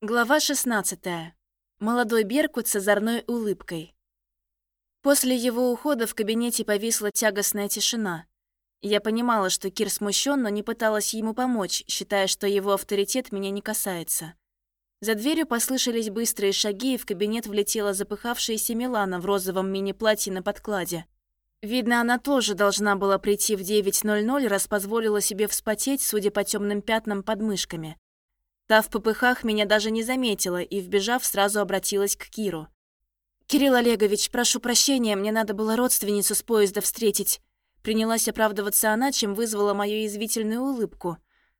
Глава 16. Молодой Беркут с озорной улыбкой. После его ухода в кабинете повисла тягостная тишина. Я понимала, что Кир смущен, но не пыталась ему помочь, считая, что его авторитет меня не касается. За дверью послышались быстрые шаги, и в кабинет влетела запыхавшаяся Милана в розовом мини-платье на подкладе. Видно, она тоже должна была прийти в 9.00, раз позволила себе вспотеть, судя по темным пятнам под мышками. Та в попыхах меня даже не заметила и, вбежав, сразу обратилась к Киру. «Кирилл Олегович, прошу прощения, мне надо было родственницу с поезда встретить». Принялась оправдываться она, чем вызвала мою язвительную улыбку.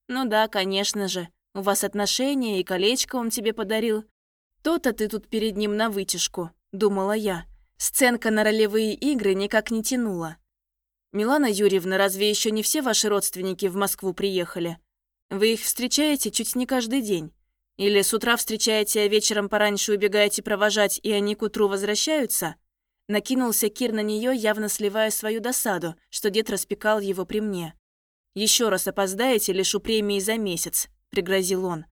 «Ну да, конечно же. У вас отношения, и колечко он тебе подарил. То-то ты тут перед ним на вытяжку», — думала я. Сценка на ролевые игры никак не тянула. «Милана Юрьевна, разве еще не все ваши родственники в Москву приехали?» Вы их встречаете чуть не каждый день. Или с утра встречаете, а вечером пораньше убегаете провожать, и они к утру возвращаются?» Накинулся Кир на нее, явно сливая свою досаду, что дед распекал его при мне. Еще раз опоздаете, лишу премии за месяц», — пригрозил он.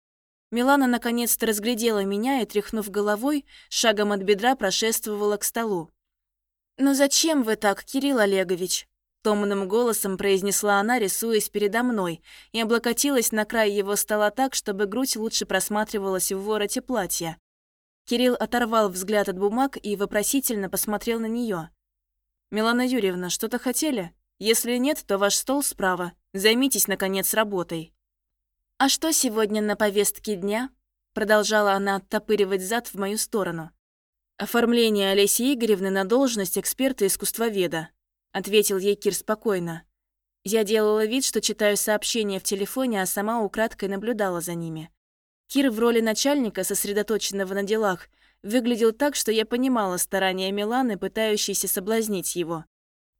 Милана наконец-то разглядела меня и, тряхнув головой, шагом от бедра прошествовала к столу. «Ну зачем вы так, Кирилл Олегович?» Томным голосом произнесла она, рисуясь передо мной, и облокотилась на край его стола так, чтобы грудь лучше просматривалась в вороте платья. Кирилл оторвал взгляд от бумаг и вопросительно посмотрел на нее. «Милана Юрьевна, что-то хотели? Если нет, то ваш стол справа. Займитесь, наконец, работой». «А что сегодня на повестке дня?» Продолжала она оттопыривать зад в мою сторону. «Оформление Олеси Игоревны на должность эксперта-искусствоведа», ответил ей Кир спокойно. Я делала вид, что читаю сообщения в телефоне, а сама украдкой наблюдала за ними. Кир в роли начальника, сосредоточенного на делах, выглядел так, что я понимала старания Миланы, пытающейся соблазнить его.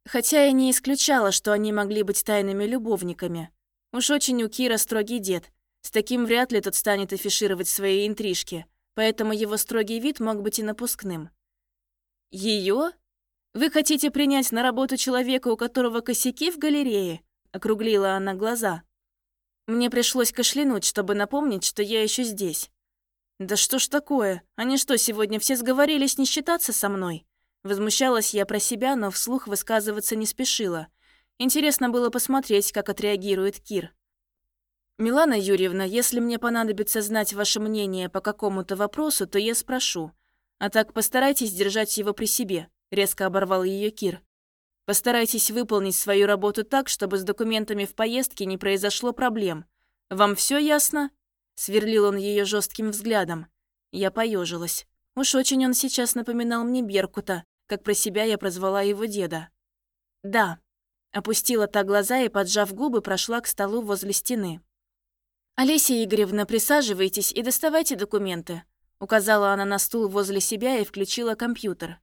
Хотя я не исключала, что они могли быть тайными любовниками. Уж очень у Кира строгий дед. С таким вряд ли тот станет афишировать свои интрижки, поэтому его строгий вид мог быть и напускным. Ее? «Вы хотите принять на работу человека, у которого косяки в галерее?» — округлила она глаза. Мне пришлось кашлянуть, чтобы напомнить, что я еще здесь. «Да что ж такое? Они что, сегодня все сговорились не считаться со мной?» Возмущалась я про себя, но вслух высказываться не спешила. Интересно было посмотреть, как отреагирует Кир. «Милана Юрьевна, если мне понадобится знать ваше мнение по какому-то вопросу, то я спрошу. А так постарайтесь держать его при себе», — резко оборвал ее Кир. «Постарайтесь выполнить свою работу так, чтобы с документами в поездке не произошло проблем. Вам все ясно?» Сверлил он ее жестким взглядом. Я поежилась. Уж очень он сейчас напоминал мне Беркута, как про себя я прозвала его деда. «Да». Опустила та глаза и, поджав губы, прошла к столу возле стены. «Олеся Игоревна, присаживайтесь и доставайте документы», указала она на стул возле себя и включила компьютер.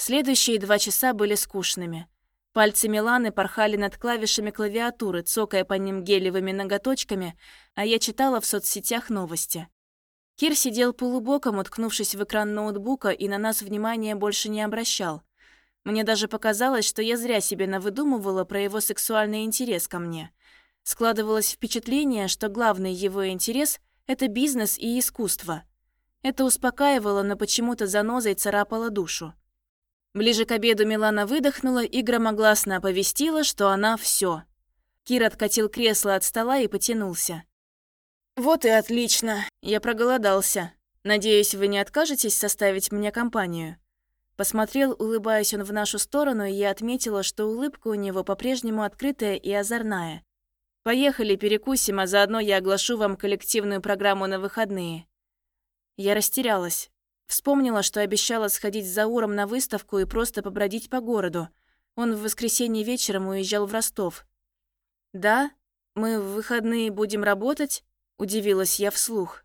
Следующие два часа были скучными. Пальцы Миланы порхали над клавишами клавиатуры, цокая по ним гелевыми ноготочками, а я читала в соцсетях новости. Кир сидел полубоком, уткнувшись в экран ноутбука, и на нас внимания больше не обращал. Мне даже показалось, что я зря себе навыдумывала про его сексуальный интерес ко мне. Складывалось впечатление, что главный его интерес — это бизнес и искусство. Это успокаивало, но почему-то занозой царапало душу. Ближе к обеду Милана выдохнула и громогласно оповестила, что она все. Кир откатил кресло от стола и потянулся. «Вот и отлично. Я проголодался. Надеюсь, вы не откажетесь составить мне компанию?» Посмотрел, улыбаясь он в нашу сторону, и я отметила, что улыбка у него по-прежнему открытая и озорная. «Поехали, перекусим, а заодно я оглашу вам коллективную программу на выходные». Я растерялась. Вспомнила, что обещала сходить с Зауром на выставку и просто побродить по городу. Он в воскресенье вечером уезжал в Ростов. «Да? Мы в выходные будем работать?» – удивилась я вслух.